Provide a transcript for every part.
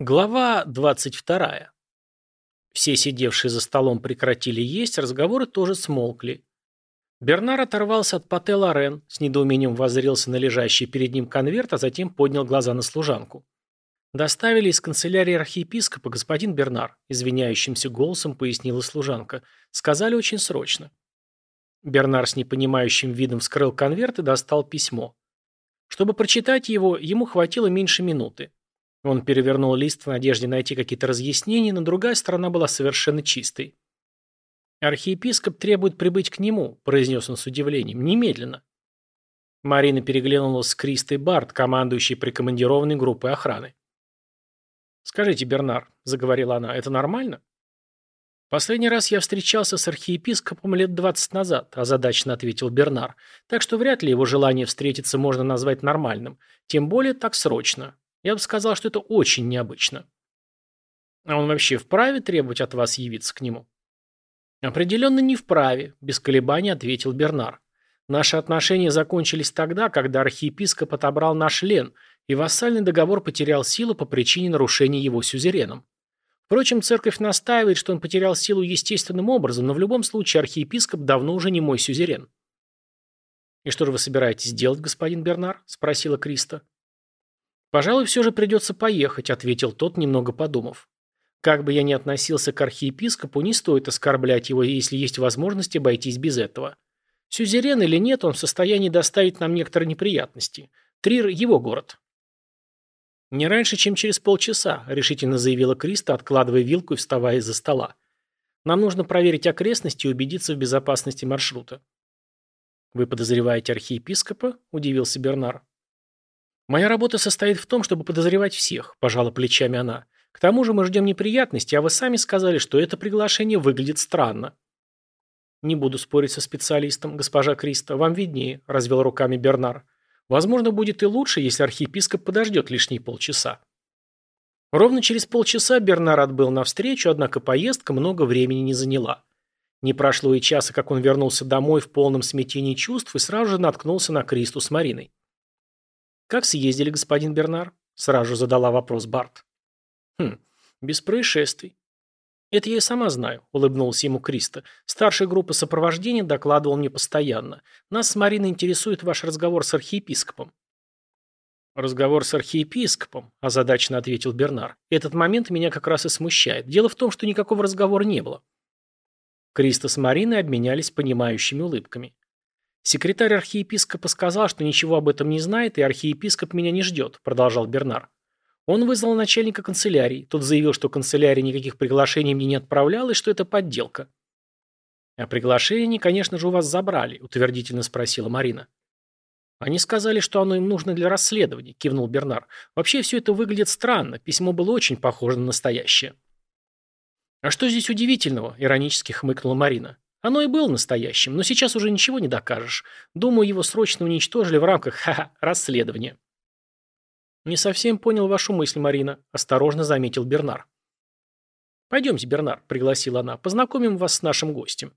Глава 22. Все сидевшие за столом прекратили есть, разговоры тоже смолкли. Бернар оторвался от пате Лорен, с недоумением воззрелся на лежащий перед ним конверт, а затем поднял глаза на служанку. «Доставили из канцелярии архиепископа господин Бернар», извиняющимся голосом пояснила служанка. «Сказали очень срочно». Бернар с непонимающим видом вскрыл конверт и достал письмо. Чтобы прочитать его, ему хватило меньше минуты. Он перевернул лист в надежде найти какие-то разъяснения, но другая сторона была совершенно чистой. «Архиепископ требует прибыть к нему», – произнес он с удивлением, – «немедленно». Марина переглянулась с Кристой Барт, командующей прикомандированной группой охраны. «Скажите, Бернар», – заговорила она, – «это нормально?» «Последний раз я встречался с архиепископом лет двадцать назад», – озадаченно ответил Бернар, «так что вряд ли его желание встретиться можно назвать нормальным, тем более так срочно. Я бы сказал, что это очень необычно. А он вообще вправе требовать от вас явиться к нему? Определенно не вправе, без колебаний ответил Бернар. Наши отношения закончились тогда, когда архиепископ отобрал наш лен, и вассальный договор потерял силу по причине нарушения его сюзереном. Впрочем, церковь настаивает, что он потерял силу естественным образом, но в любом случае архиепископ давно уже не мой сюзерен. «И что же вы собираетесь делать, господин Бернар?» – спросила Криста. «Пожалуй, все же придется поехать», — ответил тот, немного подумав. «Как бы я ни относился к архиепископу, не стоит оскорблять его, если есть возможность обойтись без этого. Сюзерен или нет, он в состоянии доставить нам некоторые неприятности. Трир — его город». «Не раньше, чем через полчаса», — решительно заявила Криста, откладывая вилку и вставая из-за стола. «Нам нужно проверить окрестности и убедиться в безопасности маршрута». «Вы подозреваете архиепископа?» – удивился Бернар. «Моя работа состоит в том, чтобы подозревать всех», – пожала плечами она. «К тому же мы ждем неприятностей, а вы сами сказали, что это приглашение выглядит странно». «Не буду спорить со специалистом, госпожа Криста, вам виднее», – развел руками Бернар. «Возможно, будет и лучше, если архиепископ подождет лишние полчаса». Ровно через полчаса Бернар отбыл навстречу, однако поездка много времени не заняла. Не прошло и часа, как он вернулся домой в полном смятении чувств и сразу же наткнулся на Кристу с Мариной. «Как съездили, господин Бернар?» – сразу задала вопрос Барт. «Хм, без происшествий». «Это я и сама знаю», – улыбнулся ему Криста. «Старшая группа сопровождения докладывал мне постоянно. Нас с Мариной интересует ваш разговор с архиепископом». «Разговор с архиепископом», – озадаченно ответил Бернар. «Этот момент меня как раз и смущает. Дело в том, что никакого разговора не было». Криста с Мариной обменялись понимающими улыбками. «Секретарь архиепископа сказал, что ничего об этом не знает, и архиепископ меня не ждет», – продолжал Бернар. Он вызвал начальника канцелярии. Тот заявил, что канцелярия никаких приглашений мне не отправляла, и что это подделка. «А приглашение, конечно же, у вас забрали», – утвердительно спросила Марина. «Они сказали, что оно им нужно для расследования», – кивнул Бернар. «Вообще все это выглядит странно. Письмо было очень похоже на настоящее». «А что здесь удивительного?» – иронически хмыкнула Марина. Оно и было настоящим, но сейчас уже ничего не докажешь. Думаю, его срочно уничтожили в рамках ха-ха, расследования. Не совсем понял вашу мысль, Марина, осторожно заметил Бернар. Пойдемте, Бернар, пригласила она, познакомим вас с нашим гостем.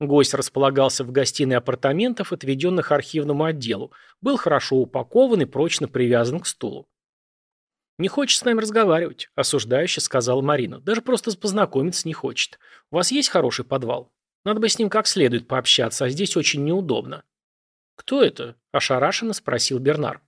Гость располагался в гостиной апартаментов, отведенных архивному отделу, был хорошо упакован и прочно привязан к стулу. «Не хочет с нами разговаривать», – осуждающе сказала Марина. «Даже просто познакомиться не хочет. У вас есть хороший подвал? Надо бы с ним как следует пообщаться, а здесь очень неудобно». «Кто это?» – ошарашенно спросил Бернар.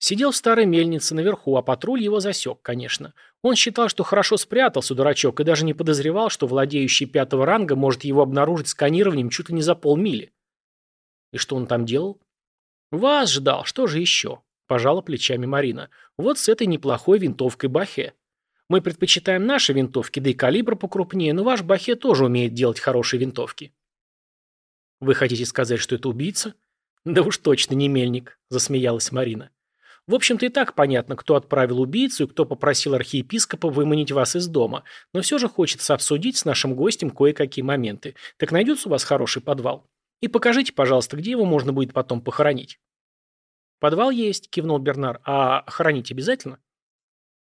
Сидел в старой мельнице наверху, а патруль его засек, конечно. Он считал, что хорошо спрятался, дурачок, и даже не подозревал, что владеющий пятого ранга может его обнаружить сканированием чуть ли не за полмили. И что он там делал? Вас ждал, что же еще? Пожала плечами Марина. Вот с этой неплохой винтовкой Бахе. Мы предпочитаем наши винтовки, да и калибр покрупнее, но ваш Бахе тоже умеет делать хорошие винтовки. Вы хотите сказать, что это убийца? Да уж точно не мельник, засмеялась Марина. В общем-то и так понятно, кто отправил убийцу и кто попросил архиепископа выманить вас из дома, но все же хочется обсудить с нашим гостем кое-какие моменты. Так найдется у вас хороший подвал? И покажите, пожалуйста, где его можно будет потом похоронить. Подвал есть, кивнул Бернар. А хоронить обязательно?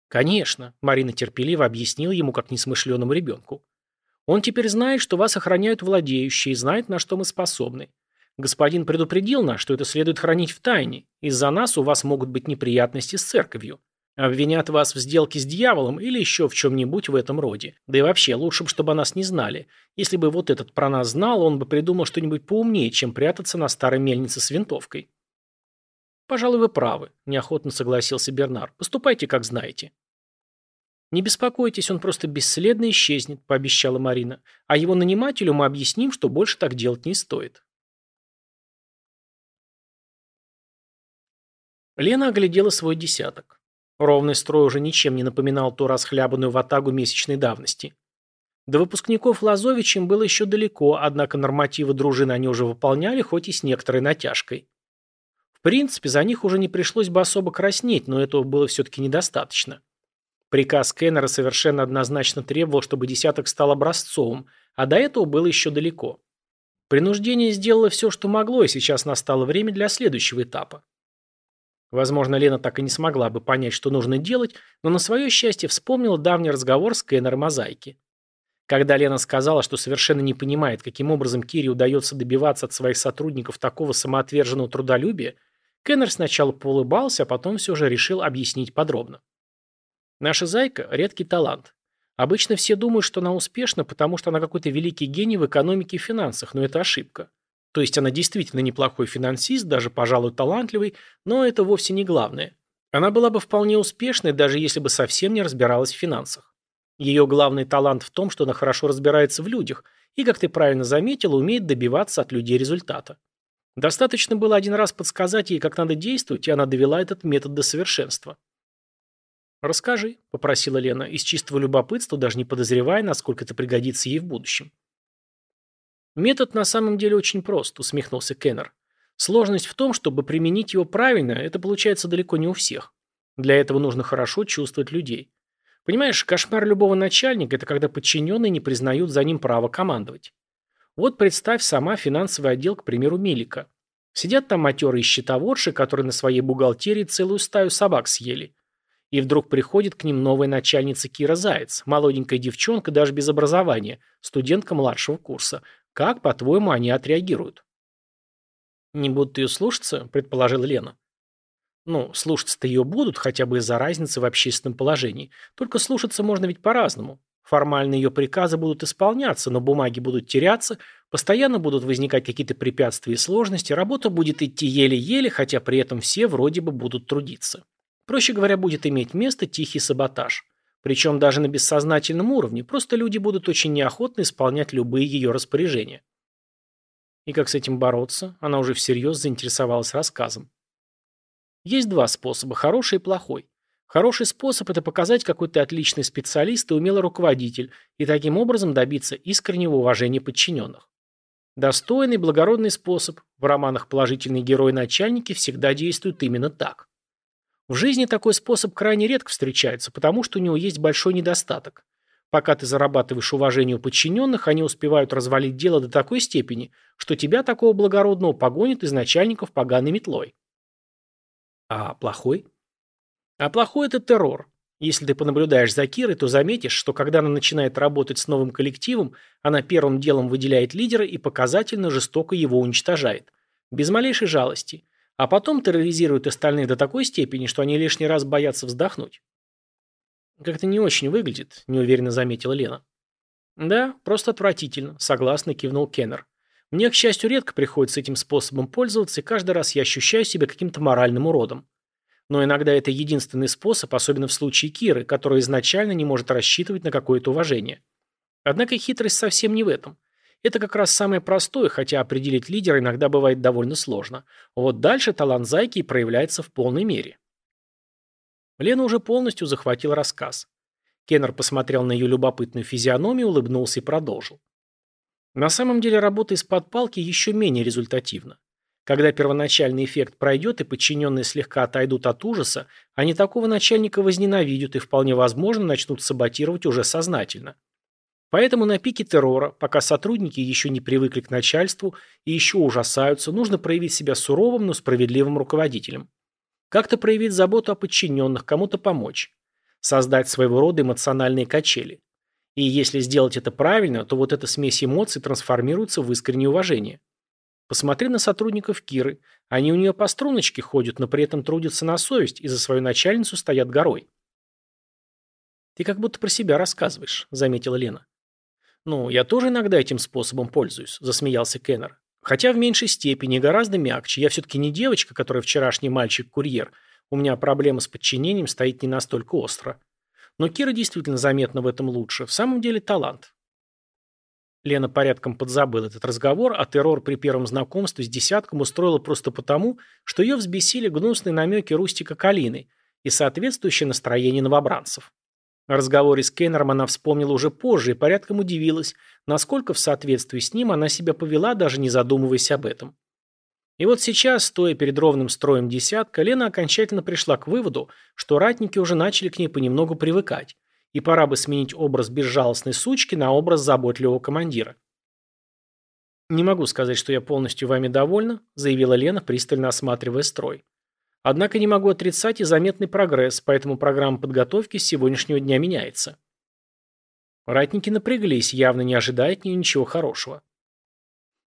«Конечно», – Марина терпеливо объяснила ему, как несмышленому ребенку. «Он теперь знает, что вас охраняют владеющие, и знает, на что мы способны. Господин предупредил нас, что это следует хранить в тайне. Из-за нас у вас могут быть неприятности с церковью. Обвинят вас в сделке с дьяволом или еще в чем-нибудь в этом роде. Да и вообще, лучше бы, чтобы о нас не знали. Если бы вот этот про нас знал, он бы придумал что-нибудь поумнее, чем прятаться на старой мельнице с винтовкой. «Пожалуй, вы правы», – неохотно согласился Бернар. «Поступайте, как знаете». «Не беспокойтесь, он просто бесследно исчезнет», – пообещала Марина. «А его нанимателю мы объясним, что больше так делать не стоит». Лена оглядела свой десяток. Ровный строй уже ничем не напоминал ту расхлябанную ватагу месячной давности. До выпускников Лазович им было еще далеко, однако нормативы дружины они уже выполняли, хоть и с некоторой натяжкой. Принципе, за них уже не пришлось бы особо краснеть, но этого было все-таки недостаточно. Приказ Кеннера совершенно однозначно требовал, чтобы десяток стал образцовым, а до этого было еще далеко. Принуждение сделало все, что могло, и сейчас настало время для следующего этапа. Возможно, Лена так и не смогла бы понять, что нужно делать, но на свое счастье вспомнила давний разговор с Кеннером Мозаики. Когда Лена сказала, что совершенно не понимает, каким образом Кире удается добиваться от своих сотрудников такого самоотверженного трудолюбия, Кеннер сначала поулыбался, а потом все же решил объяснить подробно. Наша зайка – редкий талант. Обычно все думают, что она успешна, потому что она какой-то великий гений в экономике и финансах, но это ошибка. То есть она действительно неплохой финансист, даже, пожалуй, талантливый, но это вовсе не главное. Она была бы вполне успешной, даже если бы совсем не разбиралась в финансах. Ее главный талант в том, что она хорошо разбирается в людях и, как ты правильно заметила, умеет добиваться от людей результата. Достаточно было один раз подсказать ей, как надо действовать, и она довела этот метод до совершенства. «Расскажи», – попросила Лена, из чистого любопытства, даже не подозревая, насколько это пригодится ей в будущем. «Метод на самом деле очень прост», – усмехнулся Кеннер. «Сложность в том, чтобы применить его правильно, это получается далеко не у всех. Для этого нужно хорошо чувствовать людей. Понимаешь, кошмар любого начальника – это когда подчиненные не признают за ним право командовать. Вот представь сама финансовый отдел, к примеру, Милика. Сидят там матерые счетоводши, которые на своей бухгалтерии целую стаю собак съели. И вдруг приходит к ним новая начальница Кира Заяц, молоденькая девчонка, даже без образования, студентка младшего курса. Как, по-твоему, они отреагируют? «Не будут ее слушаться?» – предположила Лена. Ну, слушаться-то ее будут, хотя бы из-за разницы в общественном положении. Только слушаться можно ведь по-разному. Формально ее приказы будут исполняться, но бумаги будут теряться, постоянно будут возникать какие-то препятствия и сложности, работа будет идти еле-еле, хотя при этом все вроде бы будут трудиться. Проще говоря, будет иметь место тихий саботаж. Причем даже на бессознательном уровне, просто люди будут очень неохотно исполнять любые ее распоряжения. И как с этим бороться, она уже всерьез заинтересовалась рассказом. Есть два способа, хороший и плохой. Хороший способ – это показать, какой ты отличный специалист и умелый руководитель, и таким образом добиться искреннего уважения подчиненных. Достойный, благородный способ. В романах положительные герои-начальники всегда действуют именно так. В жизни такой способ крайне редко встречается, потому что у него есть большой недостаток. Пока ты зарабатываешь уважение у подчиненных, они успевают развалить дело до такой степени, что тебя, такого благородного, погонят из начальников поганой метлой. А плохой? А плохой – это террор. Если ты понаблюдаешь за Кирой, то заметишь, что когда она начинает работать с новым коллективом, она первым делом выделяет лидера и показательно жестоко его уничтожает. Без малейшей жалости – а потом терроризирует остальных до такой степени, что они лишний раз боятся вздохнуть. «Как-то не очень выглядит», – неуверенно заметила Лена. «Да, просто отвратительно», – согласно кивнул Кеннер. «Мне, к счастью, редко приходится этим способом пользоваться, и каждый раз я ощущаю себя каким-то моральным уродом. Но иногда это единственный способ, особенно в случае Киры, которая изначально не может рассчитывать на какое-то уважение. Однако хитрость совсем не в этом. Это как раз самое простое, хотя определить лидера иногда бывает довольно сложно. Вот дальше талант Зайки проявляется в полной мере. Лена уже полностью захватил рассказ. Кеннер посмотрел на ее любопытную физиономию, улыбнулся и продолжил. На самом деле работа из-под палки еще менее результативна. Когда первоначальный эффект пройдет и подчиненные слегка отойдут от ужаса, они такого начальника возненавидят и вполне возможно начнут саботировать уже сознательно. Поэтому на пике террора, пока сотрудники еще не привыкли к начальству и еще ужасаются, нужно проявить себя суровым, но справедливым руководителем. Как-то проявить заботу о подчиненных, кому-то помочь. Создать своего рода эмоциональные качели. И если сделать это правильно, то вот эта смесь эмоций трансформируется в искреннее уважение. Посмотри на сотрудников Киры. Они у нее по струночке ходят, но при этом трудятся на совесть и за свою начальницу стоят горой. «Ты как будто про себя рассказываешь», — заметила Лена. «Ну, я тоже иногда этим способом пользуюсь», — засмеялся Кеннер. «Хотя в меньшей степени, гораздо мягче. Я все-таки не девочка, которая вчерашний мальчик-курьер. У меня проблема с подчинением стоит не настолько остро. Но Кира действительно заметна в этом лучше. В самом деле талант. Лена порядком подзабыла этот разговор, а террор при первом знакомстве с десятком устроила просто потому, что ее взбесили гнусные намеки Рустика Калины и соответствующее настроение новобранцев. О разговоре с Кеннером она вспомнила уже позже и порядком удивилась, насколько в соответствии с ним она себя повела, даже не задумываясь об этом. И вот сейчас, стоя перед ровным строем десятка, Лена окончательно пришла к выводу, что ратники уже начали к ней понемногу привыкать, и пора бы сменить образ безжалостной сучки на образ заботливого командира. «Не могу сказать, что я полностью вами довольна», заявила Лена, пристально осматривая строй. «Однако не могу отрицать и заметный прогресс, поэтому программа подготовки с сегодняшнего дня меняется». Ратники напряглись, явно не ожидая от нее ничего хорошего.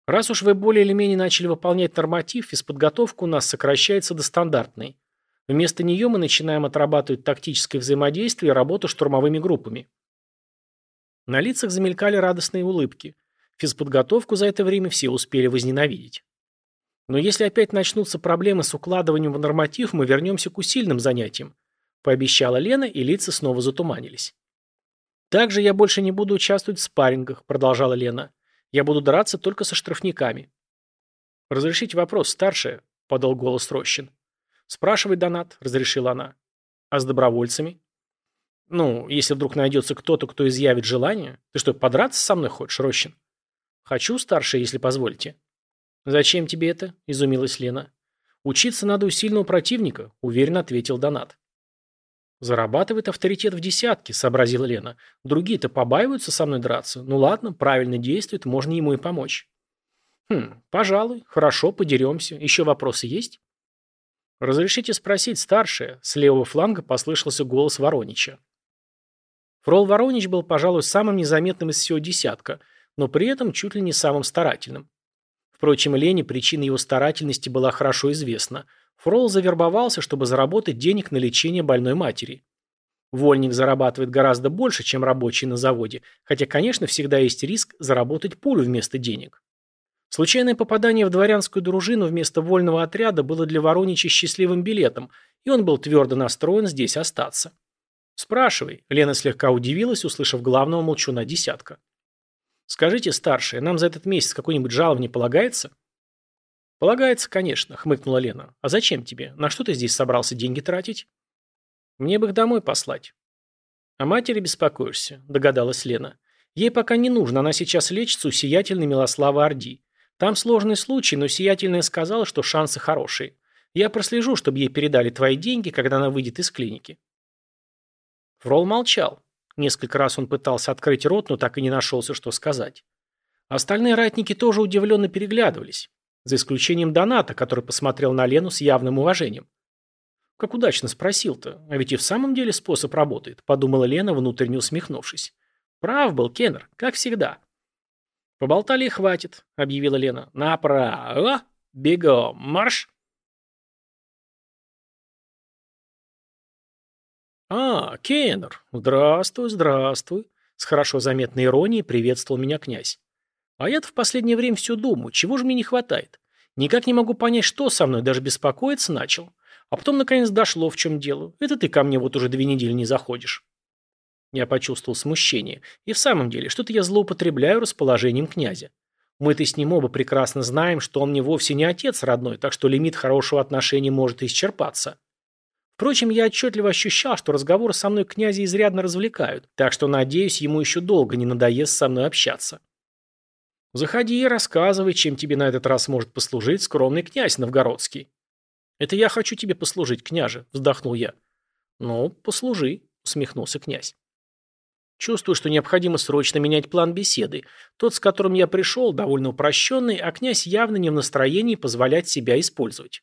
Раз уж вы более или менее начали выполнять норматив, физподготовка у нас сокращается до стандартной. Вместо нее мы начинаем отрабатывать тактическое взаимодействие и работу штурмовыми группами. На лицах замелькали радостные улыбки. Физподготовку за это время все успели возненавидеть. Но если опять начнутся проблемы с укладыванием в норматив, мы вернемся к усиленным занятиям, пообещала Лена, и лица снова затуманились. Также я больше не буду участвовать в спаррингах, продолжала Лена. Я буду драться только со штрафниками. «Разрешите вопрос, старшая?» – подал голос Рощин. «Спрашивай, Донат», – разрешила она. «А с добровольцами?» «Ну, если вдруг найдется кто-то, кто изъявит желание. Ты что, подраться со мной хочешь, Рощин?» «Хочу, старшая, если позволите». «Зачем тебе это?» – изумилась Лена. «Учиться надо у сильного противника», – уверенно ответил Донат. «Зарабатывает авторитет в десятке», — сообразила Лена. «Другие-то побаиваются со мной драться. Ну ладно, правильно действует, можно ему и помочь». «Хм, пожалуй. Хорошо, подеремся. Еще вопросы есть?» «Разрешите спросить, старшая?» С левого фланга послышался голос Воронича. Фрол Воронич был, пожалуй, самым незаметным из всего десятка, но при этом чуть ли не самым старательным. Впрочем, Лене причина его старательности была хорошо известна. Фрол завербовался, чтобы заработать денег на лечение больной матери. Вольник зарабатывает гораздо больше, чем рабочий на заводе, хотя, конечно, всегда есть риск заработать пулю вместо денег. Случайное попадание в дворянскую дружину вместо вольного отряда было для Воронича счастливым билетом, и он был твердо настроен здесь остаться. «Спрашивай», — Лена слегка удивилась, услышав главного молчуна десятка. «Скажите, старшая, нам за этот месяц какой-нибудь жалование полагается?» «Полагается, конечно», — хмыкнула Лена. «А зачем тебе? На что ты здесь собрался деньги тратить?» «Мне бы их домой послать». «О матери беспокоишься», — догадалась Лена. «Ей пока не нужно, она сейчас лечится у сиятельной Милославы Орди. Там сложный случай, но сиятельная сказала, что шансы хорошие. Я прослежу, чтобы ей передали твои деньги, когда она выйдет из клиники». Фрол молчал. Несколько раз он пытался открыть рот, но так и не нашелся, что сказать. Остальные ратники тоже удивленно переглядывались. За исключением Доната, который посмотрел на Лену с явным уважением. «Как удачно спросил-то, а ведь и в самом деле способ работает», подумала Лена, внутренне усмехнувшись. «Прав был Кеннер, как всегда». «Поболтали и хватит», — объявила Лена. «Направо! Бегом! Марш!» «А, Кеннер! Здравствуй, здравствуй!» С хорошо заметной иронией приветствовал меня князь. А я-то в последнее время все думаю, чего же мне не хватает? Никак не могу понять, что со мной, даже беспокоиться начал. А потом, наконец, дошло, в чем дело. Это ты ко мне вот уже две недели не заходишь. Я почувствовал смущение. И в самом деле, что-то я злоупотребляю расположением князя. Мы-то с ним оба прекрасно знаем, что он мне вовсе не отец родной, так что лимит хорошего отношения может исчерпаться. Впрочем, я отчетливо ощущал, что разговоры со мной князя изрядно развлекают, так что, надеюсь, ему еще долго не надоест со мной общаться. Заходи и рассказывай, чем тебе на этот раз может послужить скромный князь новгородский. Это я хочу тебе послужить, княже, вздохнул я. Ну, послужи, усмехнулся князь. Чувствую, что необходимо срочно менять план беседы. Тот, с которым я пришел, довольно упрощенный, а князь явно не в настроении позволять себя использовать.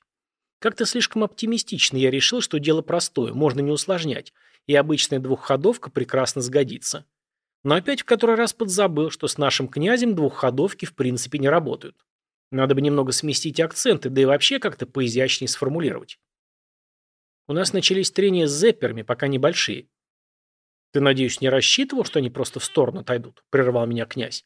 Как-то слишком оптимистично я решил, что дело простое, можно не усложнять, и обычная двухходовка прекрасно сгодится. Но опять в который раз подзабыл, что с нашим князем двухходовки в принципе не работают. Надо бы немного сместить акценты, да и вообще как-то поизящнее сформулировать. У нас начались трения с зепперами, пока небольшие. Ты, надеюсь, не рассчитывал, что они просто в сторону отойдут? Прервал меня князь.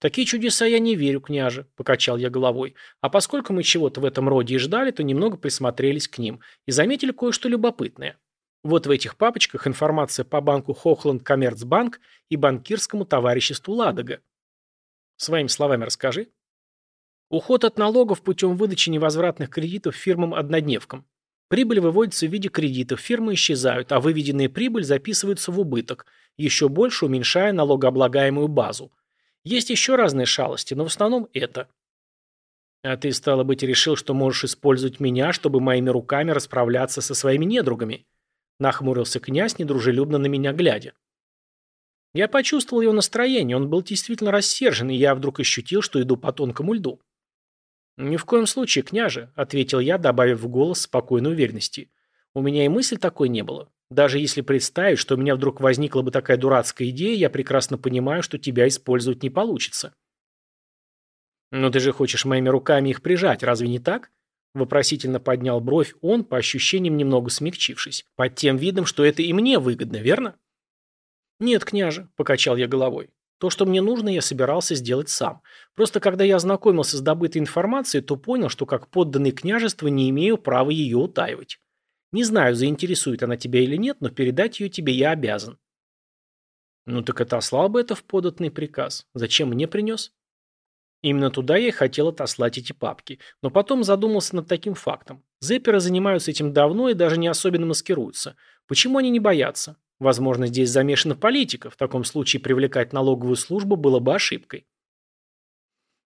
В такие чудеса я не верю, княже, покачал я головой. А поскольку мы чего-то в этом роде и ждали, то немного присмотрелись к ним и заметили кое-что любопытное. Вот в этих папочках информация по банку Хохланд Коммерцбанк и банкирскому товариществу Ладога. Своими словами расскажи. Уход от налогов путем выдачи невозвратных кредитов фирмам-однодневкам. Прибыль выводится в виде кредитов, фирмы исчезают, а выведенная прибыль записывается в убыток, еще больше уменьшая налогооблагаемую базу. Есть еще разные шалости, но в основном это. А ты, стало быть, решил, что можешь использовать меня, чтобы моими руками расправляться со своими недругами? Нахмурился князь, недружелюбно на меня глядя. Я почувствовал его настроение, он был действительно рассержен, и я вдруг ощутил, что иду по тонкому льду. «Ни в коем случае, княже», — ответил я, добавив в голос спокойной уверенности. «У меня и мысли такой не было. Даже если представить, что у меня вдруг возникла бы такая дурацкая идея, я прекрасно понимаю, что тебя использовать не получится». «Но ты же хочешь моими руками их прижать, разве не так?» Вопросительно поднял бровь он, по ощущениям немного смягчившись, под тем видом, что это и мне выгодно, верно? «Нет, княже», – покачал я головой. «То, что мне нужно, я собирался сделать сам. Просто когда я ознакомился с добытой информацией, то понял, что как подданный княжества не имею права ее утаивать. Не знаю, заинтересует она тебя или нет, но передать ее тебе я обязан». «Ну так отослал бы это в податный приказ. Зачем мне принес?» Именно туда я и хотел отослать эти папки. Но потом задумался над таким фактом. Зепперы занимаются этим давно и даже не особенно маскируются. Почему они не боятся? Возможно, здесь замешана политика. В таком случае привлекать налоговую службу было бы ошибкой.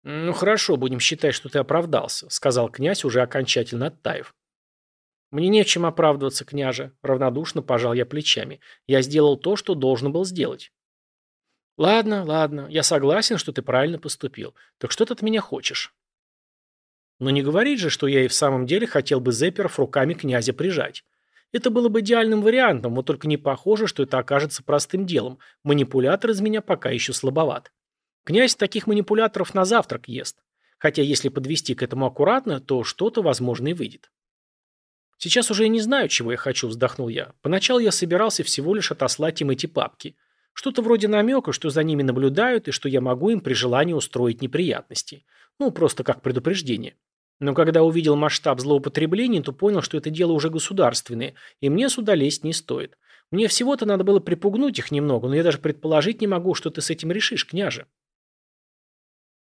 «Ну хорошо, будем считать, что ты оправдался», — сказал князь, уже окончательно оттаив. «Мне не в чем оправдываться, княже», — равнодушно пожал я плечами. «Я сделал то, что должен был сделать». «Ладно, ладно, я согласен, что ты правильно поступил. Так что ты от меня хочешь?» Но не говорить же, что я и в самом деле хотел бы Зепперов руками князя прижать. Это было бы идеальным вариантом, вот только не похоже, что это окажется простым делом. Манипулятор из меня пока еще слабоват. Князь таких манипуляторов на завтрак ест. Хотя если подвести к этому аккуратно, то что-то, возможно, и выйдет. Сейчас уже я не знаю, чего я хочу, вздохнул я. Поначалу я собирался всего лишь отослать им эти папки. Что-то вроде намека, что за ними наблюдают и что я могу им при желании устроить неприятности. Ну, просто как предупреждение. Но когда увидел масштаб злоупотреблений, то понял, что это дело уже государственное, и мне сюда лезть не стоит. Мне всего-то надо было припугнуть их немного, но я даже предположить не могу, что ты с этим решишь, княже.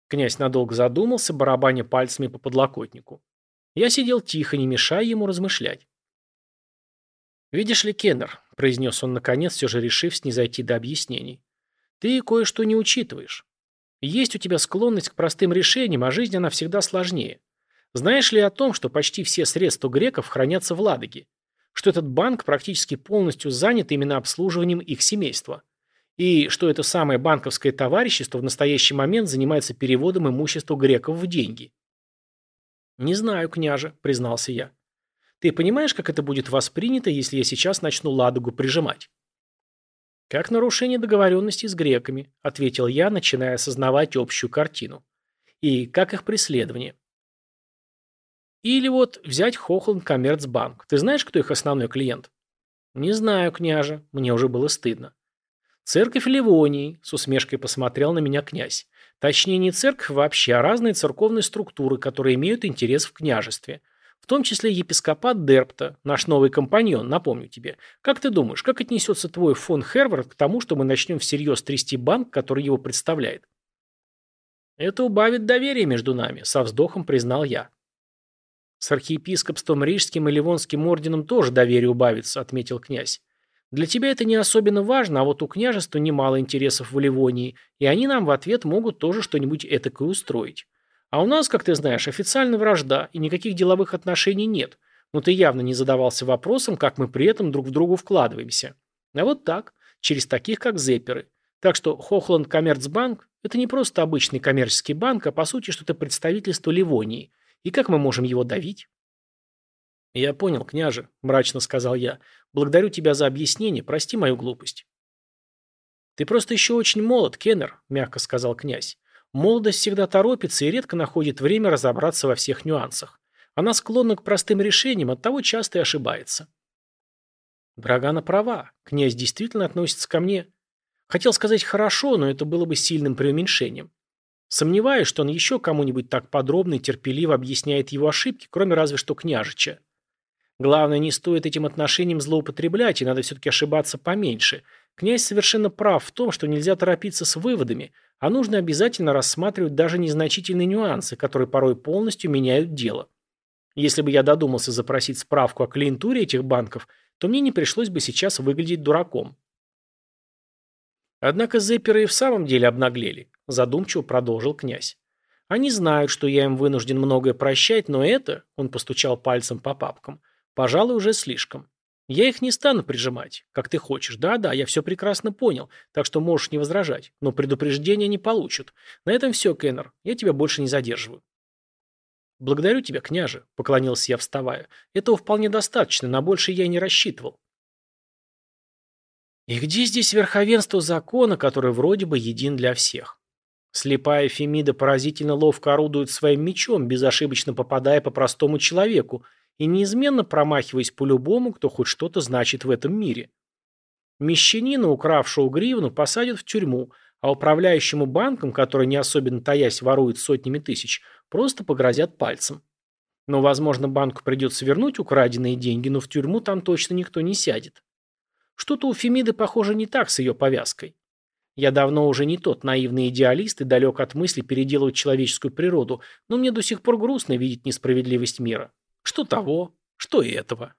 Князь надолго задумался, барабаня пальцами по подлокотнику. Я сидел тихо, не мешая ему размышлять. «Видишь ли, Кеннер», – произнес он наконец, все же решив снизойти до объяснений, – «ты кое-что не учитываешь. Есть у тебя склонность к простым решениям, а жизнь она всегда сложнее. Знаешь ли о том, что почти все средства греков хранятся в Ладоге? Что этот банк практически полностью занят именно обслуживанием их семейства? И что это самое банковское товарищество в настоящий момент занимается переводом имущества греков в деньги?» «Не знаю, княже», – признался я. Ты понимаешь, как это будет воспринято, если я сейчас начну Ладогу прижимать? Как нарушение договоренности с греками, ответил я, начиная осознавать общую картину. И как их преследование. Или вот взять Хохланд Коммерцбанк. Ты знаешь, кто их основной клиент? Не знаю, княже. Мне уже было стыдно. Церковь Ливонии, с усмешкой посмотрел на меня князь. Точнее, не церковь вообще, а разные церковные структуры, которые имеют интерес в княжестве. В том числе епископат Дерпта, наш новый компаньон, напомню тебе. Как ты думаешь, как отнесется твой фон Хервард к тому, что мы начнем всерьез трясти банк, который его представляет? Это убавит доверие между нами, со вздохом признал я. С архиепископством Рижским и Ливонским орденом тоже доверие убавится, отметил князь. Для тебя это не особенно важно, а вот у княжества немало интересов в Ливонии, и они нам в ответ могут тоже что-нибудь этакое устроить. А у нас, как ты знаешь, официально вражда, и никаких деловых отношений нет. Но ты явно не задавался вопросом, как мы при этом друг в другу вкладываемся. А вот так, через таких, как Зепперы. Так что Хохланд Коммерцбанк – это не просто обычный коммерческий банк, а по сути что-то представительство Ливонии. И как мы можем его давить? «Я понял, княже», – мрачно сказал я. «Благодарю тебя за объяснение, прости мою глупость». «Ты просто еще очень молод, Кеннер», – мягко сказал князь. Молодость всегда торопится и редко находит время разобраться во всех нюансах. Она склонна к простым решениям, оттого часто и ошибается. Брагана права. Князь действительно относится ко мне. Хотел сказать хорошо, но это было бы сильным преуменьшением. Сомневаюсь, что он еще кому-нибудь так подробно и терпеливо объясняет его ошибки, кроме разве что княжича. Главное, не стоит этим отношением злоупотреблять, и надо все-таки ошибаться поменьше. Князь совершенно прав в том, что нельзя торопиться с выводами, а нужно обязательно рассматривать даже незначительные нюансы, которые порой полностью меняют дело. Если бы я додумался запросить справку о клиентуре этих банков, то мне не пришлось бы сейчас выглядеть дураком. Однако зэперы и в самом деле обнаглели, задумчиво продолжил князь. Они знают, что я им вынужден многое прощать, но это, он постучал пальцем по папкам, пожалуй, уже слишком. Я их не стану прижимать, как ты хочешь. Да-да, я все прекрасно понял, так что можешь не возражать, но предупреждения не получат. На этом все, Кеннер, я тебя больше не задерживаю. «Благодарю тебя, княже», — поклонился я, вставая. «Этого вполне достаточно, на больше я и не рассчитывал». И где здесь верховенство закона, который вроде бы един для всех? Слепая Фемида поразительно ловко орудует своим мечом, безошибочно попадая по простому человеку и неизменно промахиваясь по любому, кто хоть что-то значит в этом мире. Мещанина, укравшего гривну, посадят в тюрьму, а управляющему банком, который не особенно таясь ворует сотнями тысяч, просто погрозят пальцем. Но, возможно, банку придется вернуть украденные деньги, но в тюрьму там точно никто не сядет. Что-то у Фемиды, похоже, не так с ее повязкой. Я давно уже не тот наивный идеалист и далек от мысли переделывать человеческую природу, но мне до сих пор грустно видеть несправедливость мира. Что того, что и этого.